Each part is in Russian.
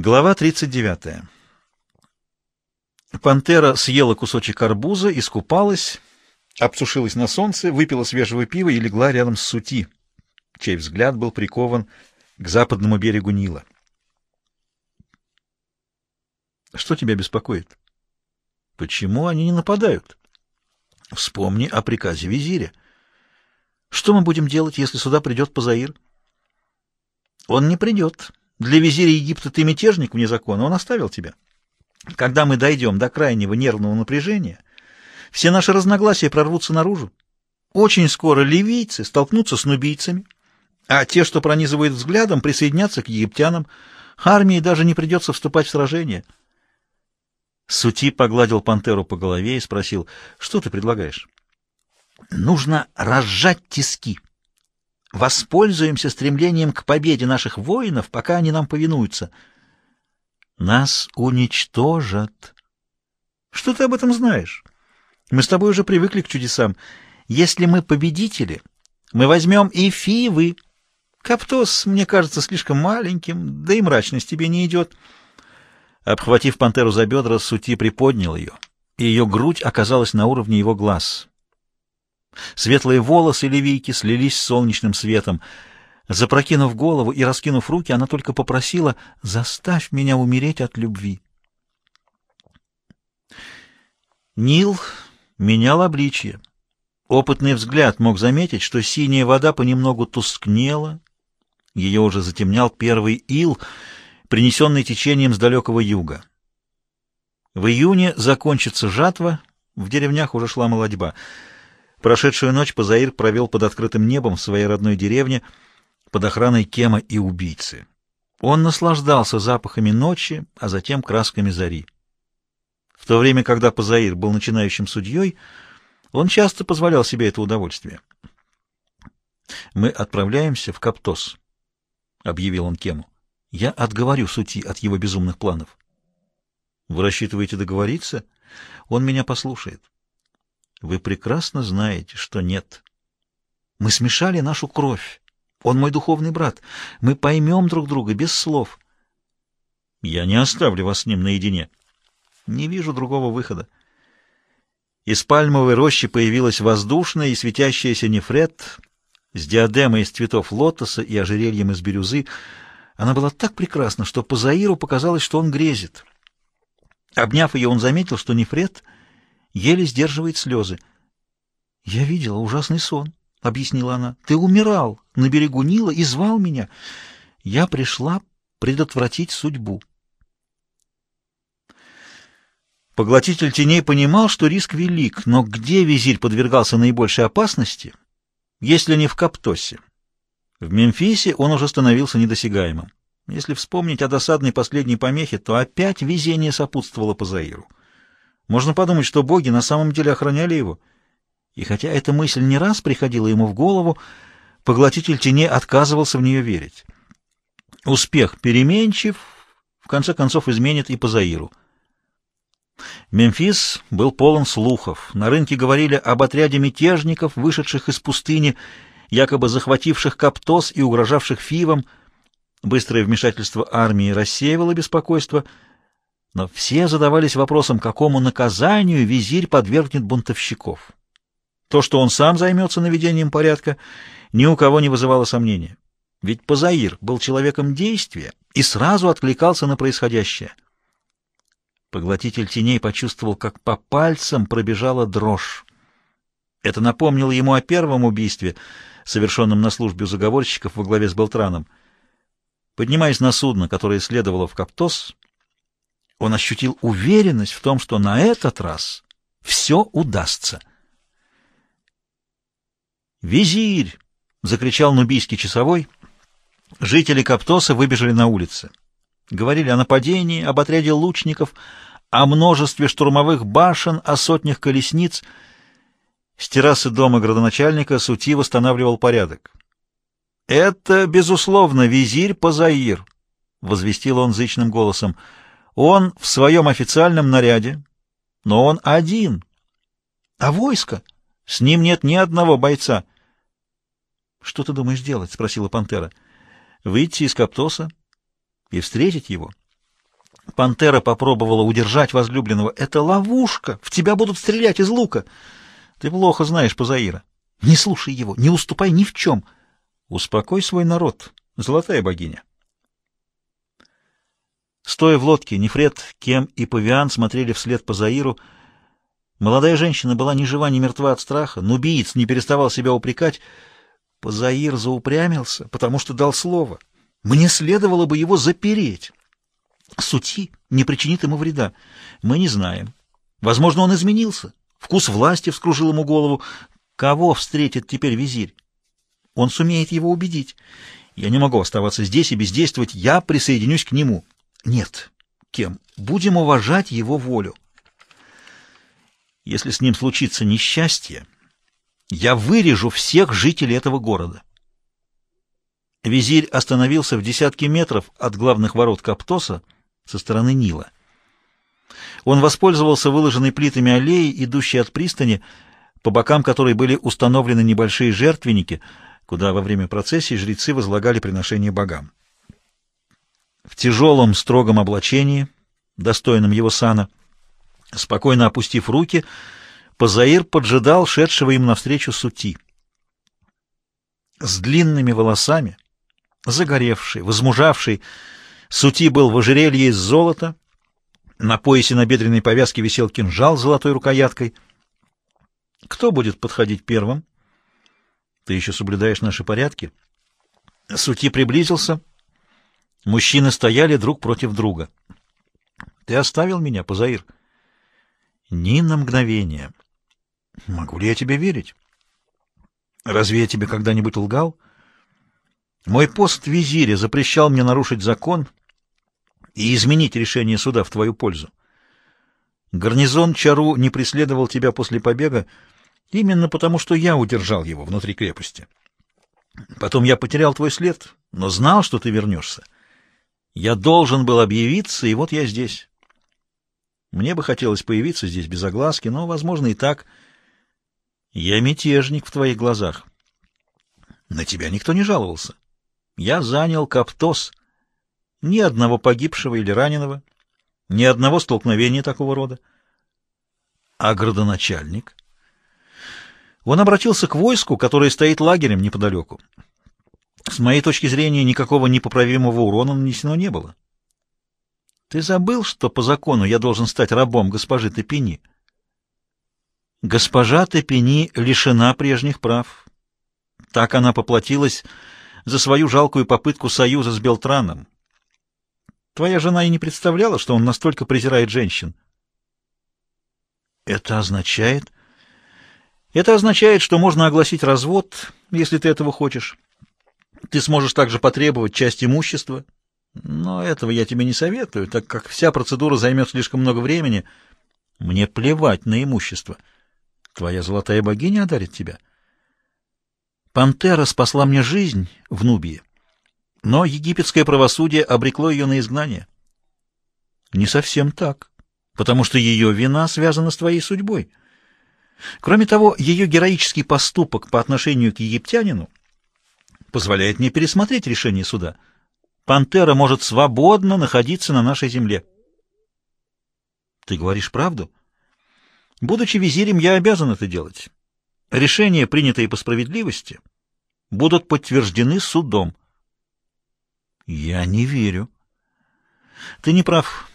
Глава 39. Пантера съела кусочек арбуза, искупалась, обсушилась на солнце, выпила свежего пива и легла рядом с Сути, чей взгляд был прикован к западному берегу Нила. Что тебя беспокоит? Почему они не нападают? Вспомни о приказе визиря. Что мы будем делать, если сюда придет Пазаир? Он не придет. Для визиря Египта ты мятежник вне закона, он оставил тебя. Когда мы дойдем до крайнего нервного напряжения, все наши разногласия прорвутся наружу. Очень скоро ливийцы столкнутся с нубийцами, а те, что пронизывают взглядом, присоединятся к египтянам. Армии даже не придется вступать в сражение. Сути погладил пантеру по голове и спросил, что ты предлагаешь? Нужно разжать тиски. Воспользуемся стремлением к победе наших воинов, пока они нам повинуются. Нас уничтожат. Что ты об этом знаешь? Мы с тобой уже привыкли к чудесам. Если мы победители, мы возьмем и Фивы. Каптос, мне кажется, слишком маленьким, да и мрачность тебе не идет. Обхватив пантеру за бедра, Сути приподнял ее, и ее грудь оказалась на уровне его глаз. Светлые волосы Левийки слились с солнечным светом. Запрокинув голову и раскинув руки, она только попросила «Заставь меня умереть от любви». Нил менял обличье. Опытный взгляд мог заметить, что синяя вода понемногу тускнела. Ее уже затемнял первый ил, принесенный течением с далекого юга. В июне закончится жатва, в деревнях уже шла молодьба — Прошедшую ночь Пазаир провел под открытым небом в своей родной деревне под охраной Кема и убийцы. Он наслаждался запахами ночи, а затем красками зари. В то время, когда Пазаир был начинающим судьей, он часто позволял себе это удовольствие. «Мы отправляемся в Каптос», — объявил он Кему. «Я отговорю Сути от его безумных планов». «Вы рассчитываете договориться? Он меня послушает». Вы прекрасно знаете, что нет. Мы смешали нашу кровь. Он мой духовный брат. Мы поймем друг друга без слов. Я не оставлю вас с ним наедине. Не вижу другого выхода. Из пальмовой рощи появилась воздушная и светящаяся нефрет с диадемой из цветов лотоса и ожерельем из бирюзы. Она была так прекрасна, что по Заиру показалось, что он грезит. Обняв ее, он заметил, что нефрет — еле сдерживает слезы. «Я видела ужасный сон», — объяснила она. «Ты умирал на берегу Нила и звал меня. Я пришла предотвратить судьбу». Поглотитель теней понимал, что риск велик, но где визирь подвергался наибольшей опасности, если не в Каптосе? В Мемфисе он уже становился недосягаемым. Если вспомнить о досадной последней помехе, то опять везение сопутствовало Пазаиру. Можно подумать, что боги на самом деле охраняли его. И хотя эта мысль не раз приходила ему в голову, поглотитель теней отказывался в нее верить. Успех переменчив, в конце концов изменит и Пазаиру. Мемфис был полон слухов. На рынке говорили об отряде мятежников, вышедших из пустыни, якобы захвативших Каптос и угрожавших Фивам. Быстрое вмешательство армии рассеивало беспокойство — но все задавались вопросом, какому наказанию визирь подвергнет бунтовщиков. То, что он сам займется наведением порядка, ни у кого не вызывало сомнения. Ведь Пазаир был человеком действия и сразу откликался на происходящее. Поглотитель теней почувствовал, как по пальцам пробежала дрожь. Это напомнило ему о первом убийстве, совершенном на службе заговорщиков во главе с Белтраном. Поднимаясь на судно, которое следовало в Каптос, он ощутил уверенность в том, что на этот раз все удастся. «Визирь!» — закричал нубийский часовой. Жители Каптоса выбежали на улицы. Говорили о нападении, об отряде лучников, о множестве штурмовых башен, о сотнях колесниц. С террасы дома градоначальника Сути восстанавливал порядок. «Это, безусловно, визирь Пазаир», — возвестил он зычным голосом. Он в своем официальном наряде, но он один. А войско? С ним нет ни одного бойца. — Что ты думаешь делать? — спросила пантера. — Выйти из Каптоса и встретить его. Пантера попробовала удержать возлюбленного. «Это ловушка! В тебя будут стрелять из лука!» «Ты плохо знаешь Пазаира. Не слушай его, не уступай ни в чем. Успокой свой народ, золотая богиня». Стоя в лодке, Нефред, Кем и Павиан смотрели вслед Пазаиру. Молодая женщина была ни жива, ни мертва от страха. Нубиец не переставал себя упрекать. Пазаир заупрямился, потому что дал слово. Мне следовало бы его запереть. Сути не причинит ему вреда. Мы не знаем. Возможно, он изменился. Вкус власти вскружил ему голову. Кого встретит теперь визирь? Он сумеет его убедить. Я не могу оставаться здесь и бездействовать. Я присоединюсь к нему. Нет. Кем? Будем уважать его волю. Если с ним случится несчастье, я вырежу всех жителей этого города. Визирь остановился в десятке метров от главных ворот Каптоса со стороны Нила. Он воспользовался выложенной плитами аллеей, идущей от пристани, по бокам которой были установлены небольшие жертвенники, куда во время процессии жрецы возлагали приношения богам. В тяжелом строгом облачении, достойном его сана, спокойно опустив руки, Пазаир поджидал шедшего им навстречу сути. С длинными волосами, загоревший, возмужавший, сути был в ожерелье из золота, на поясе на бедренной повязке висел кинжал с золотой рукояткой. Кто будет подходить первым? Ты еще соблюдаешь наши порядки? Сути приблизился. Мужчины стояли друг против друга. Ты оставил меня, Пазаир? Ни на мгновение. Могу ли я тебе верить? Разве я тебе когда-нибудь лгал? Мой пост визиря запрещал мне нарушить закон и изменить решение суда в твою пользу. Гарнизон Чару не преследовал тебя после побега именно потому, что я удержал его внутри крепости. Потом я потерял твой след, но знал, что ты вернешься. Я должен был объявиться, и вот я здесь. Мне бы хотелось появиться здесь без огласки, но, возможно, и так — я мятежник в твоих глазах. На тебя никто не жаловался. Я занял Каптос. Ни одного погибшего или раненого, ни одного столкновения такого рода. А градоначальник? Он обратился к войску, которое стоит лагерем неподалеку. С моей точки зрения, никакого непоправимого урона нанесено не было. Ты забыл, что по закону я должен стать рабом госпожи Тепини? — Госпожа Тепени лишена прежних прав. Так она поплатилась за свою жалкую попытку союза с Белтраном. Твоя жена и не представляла, что он настолько презирает женщин. Это означает... Это означает, что можно огласить развод, если ты этого хочешь. Ты сможешь также потребовать часть имущества, но этого я тебе не советую, так как вся процедура займет слишком много времени. Мне плевать на имущество. Твоя золотая богиня одарит тебя. Пантера спасла мне жизнь в Нубии, но египетское правосудие обрекло ее на изгнание. Не совсем так, потому что ее вина связана с твоей судьбой. Кроме того, ее героический поступок по отношению к египтянину позволяет мне пересмотреть решение суда. Пантера может свободно находиться на нашей земле. Ты говоришь правду? Будучи визирем, я обязан это делать. Решения, принятые по справедливости, будут подтверждены судом. Я не верю. Ты не прав.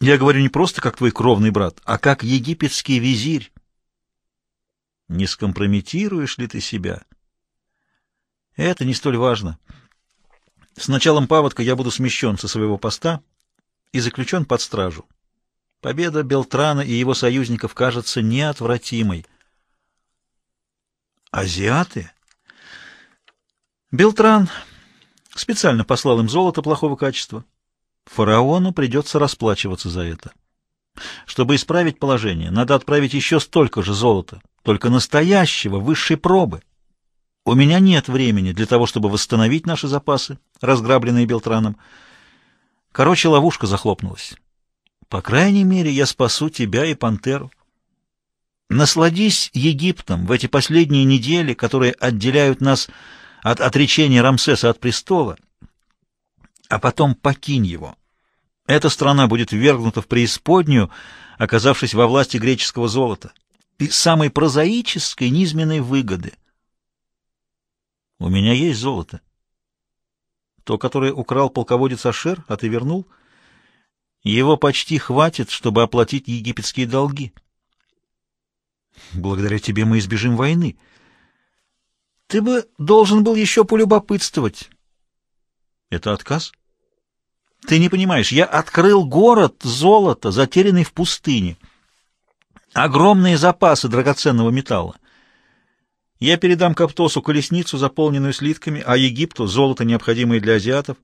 Я говорю не просто как твой кровный брат, а как египетский визирь. Не скомпрометируешь ли ты себя? Это не столь важно. С началом паводка я буду смещен со своего поста и заключен под стражу. Победа Белтрана и его союзников кажется неотвратимой. Азиаты? Белтран специально послал им золото плохого качества. Фараону придется расплачиваться за это. Чтобы исправить положение, надо отправить еще столько же золота, только настоящего, высшей пробы. У меня нет времени для того, чтобы восстановить наши запасы, разграбленные Белтраном. Короче, ловушка захлопнулась. По крайней мере, я спасу тебя и пантеру. Насладись Египтом в эти последние недели, которые отделяют нас от отречения Рамсеса от престола, а потом покинь его. Эта страна будет ввергнута в преисподнюю, оказавшись во власти греческого золота и самой прозаической низменной выгоды. У меня есть золото. То, которое украл полководец Ашер, а ты вернул, его почти хватит, чтобы оплатить египетские долги. Благодаря тебе мы избежим войны. Ты бы должен был еще полюбопытствовать. Это отказ? Ты не понимаешь, я открыл город золота, затерянный в пустыне. Огромные запасы драгоценного металла. Я передам Каптосу колесницу, заполненную слитками, а Египту — золото, необходимое для азиатов.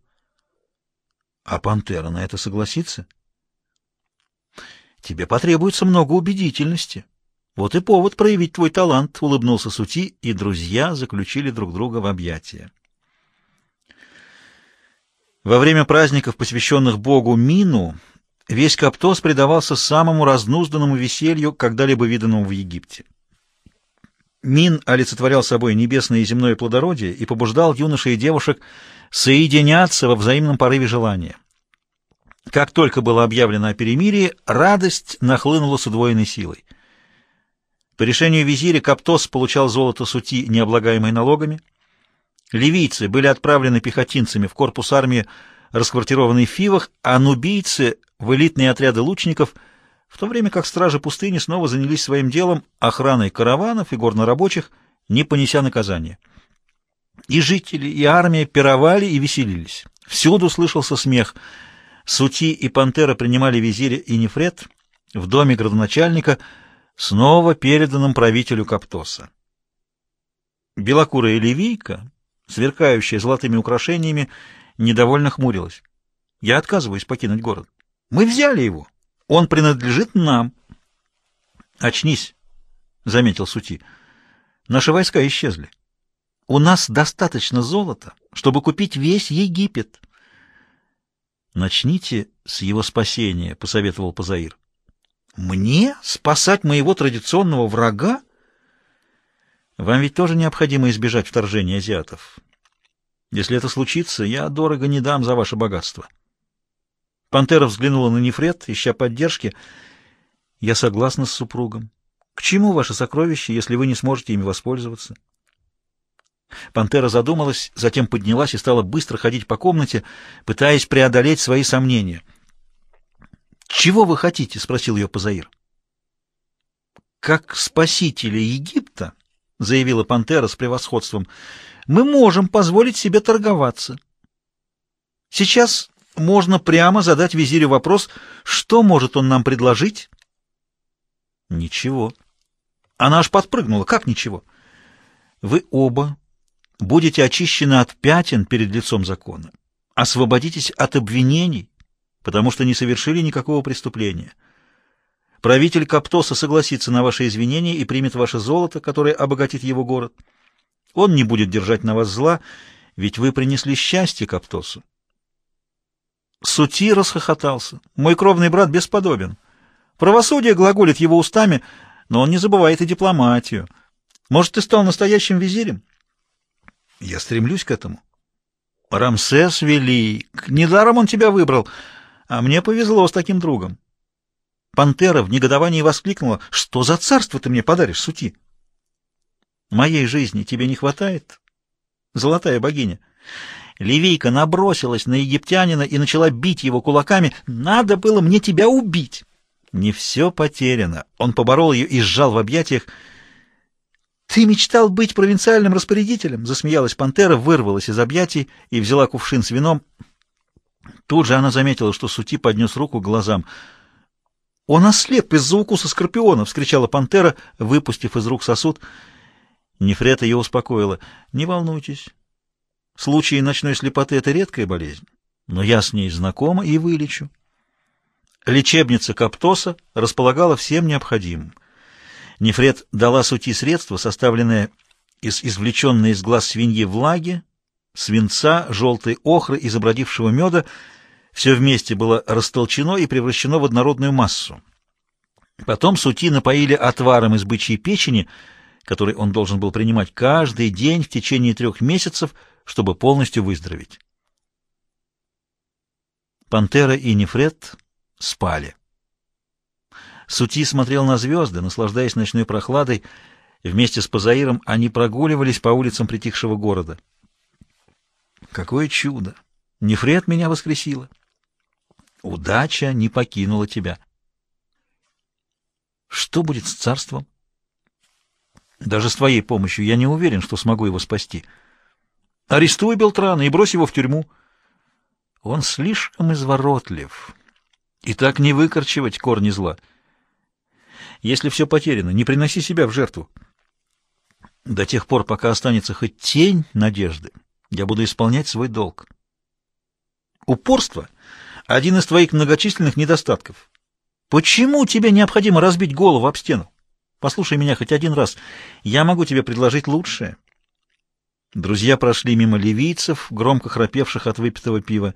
А пантера на это согласится? Тебе потребуется много убедительности. Вот и повод проявить твой талант, — улыбнулся Сути, и друзья заключили друг друга в объятия. Во время праздников, посвященных богу Мину, весь Каптос предавался самому разнузданному веселью, когда-либо виданному в Египте. Мин олицетворял собой небесное и земное плодородие и побуждал юношей и девушек соединяться во взаимном порыве желания. Как только было объявлено о перемирии, радость нахлынула с удвоенной силой. По решению визиря Каптос получал золото сути, необлагаемое налогами, Ливийцы были отправлены пехотинцами в корпус армии, расквартированный в Фивах, а нубийцы — в элитные отряды лучников, в то время как стражи пустыни снова занялись своим делом охраной караванов и горнорабочих, не понеся наказания. И жители, и армия пировали и веселились. Всюду слышался смех. Сути и Пантера принимали визиря и Нефред в доме градоначальника, снова переданном правителю Каптоса. Белокурая ливийка сверкающая золотыми украшениями, недовольно хмурилась. «Я отказываюсь покинуть город. Мы взяли его. Он принадлежит нам». «Очнись», — заметил Сути. «Наши войска исчезли. У нас достаточно золота, чтобы купить весь Египет». «Начните с его спасения», — посоветовал Пазаир. «Мне спасать моего традиционного врага?» Вам ведь тоже необходимо избежать вторжения азиатов. Если это случится, я дорого не дам за ваше богатство. Пантера взглянула на Нефред, ища поддержки. Я согласна с супругом. К чему ваши сокровища, если вы не сможете ими воспользоваться? Пантера задумалась, затем поднялась и стала быстро ходить по комнате, пытаясь преодолеть свои сомнения. «Чего вы хотите?» — спросил ее Пазаир. «Как спасители Египта?» — заявила пантера с превосходством, — мы можем позволить себе торговаться. Сейчас можно прямо задать визирю вопрос, что может он нам предложить? Ничего. Она аж подпрыгнула. Как ничего? Вы оба будете очищены от пятен перед лицом закона, освободитесь от обвинений, потому что не совершили никакого преступления. Правитель Каптоса согласится на ваши извинения и примет ваше золото, которое обогатит его город. Он не будет держать на вас зла, ведь вы принесли счастье Каптосу. Сути расхохотался. Мой кровный брат бесподобен. Правосудие глаголит его устами, но он не забывает и дипломатию. Может, ты стал настоящим визирем? Я стремлюсь к этому. Рамсес велик. Недаром он тебя выбрал, а мне повезло с таким другом. Пантера в негодовании воскликнула. «Что за царство ты мне подаришь, сути?» «Моей жизни тебе не хватает?» «Золотая богиня». Ливийка набросилась на египтянина и начала бить его кулаками. «Надо было мне тебя убить!» Не все потеряно. Он поборол ее и сжал в объятиях. «Ты мечтал быть провинциальным распорядителем?» Засмеялась пантера, вырвалась из объятий и взяла кувшин с вином. Тут же она заметила, что Сути поднес руку к глазам — «Он ослеп из-за укуса скорпиона!» — вскричала пантера, выпустив из рук сосуд. Нефрета ее успокоила. «Не волнуйтесь. Случаи ночной слепоты — это редкая болезнь, но я с ней знакома и вылечу». Лечебница Каптоса располагала всем необходимым. Нефрет дала сути средства, составленные из извлеченной из глаз свиньи влаги, свинца, желтой охры и забродившего меда — все вместе было растолчено и превращено в однородную массу. Потом сути напоили отваром из бычьей печени, который он должен был принимать каждый день в течение трех месяцев, чтобы полностью выздороветь. Пантера и Нефред спали. Сути смотрел на звезды, наслаждаясь ночной прохладой. Вместе с Пазаиром они прогуливались по улицам притихшего города. Какое чудо! Нефред меня воскресила. Удача не покинула тебя. Что будет с царством? Даже с твоей помощью я не уверен, что смогу его спасти. Арестуй Белтрана и брось его в тюрьму. Он слишком изворотлив. И так не выкорчевать корни зла. Если все потеряно, не приноси себя в жертву. До тех пор, пока останется хоть тень надежды, я буду исполнять свой долг. Упорство — один из твоих многочисленных недостатков. Почему тебе необходимо разбить голову об стену? Послушай меня хоть один раз. Я могу тебе предложить лучшее. Друзья прошли мимо ливийцев, громко храпевших от выпитого пива.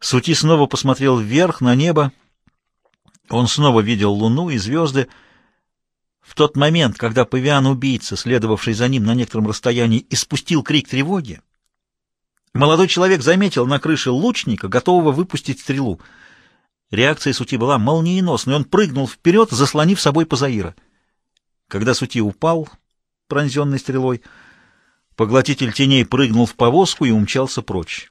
Сути снова посмотрел вверх, на небо. Он снова видел луну и звезды. В тот момент, когда павиан-убийца, следовавший за ним на некотором расстоянии, испустил крик тревоги, молодой человек заметил на крыше лучника, готового выпустить стрелу. Реакция Сути была молниеносной. Он прыгнул вперед, заслонив собой Пазаира. Когда Сути упал, пронзенный стрелой, поглотитель теней прыгнул в повозку и умчался прочь.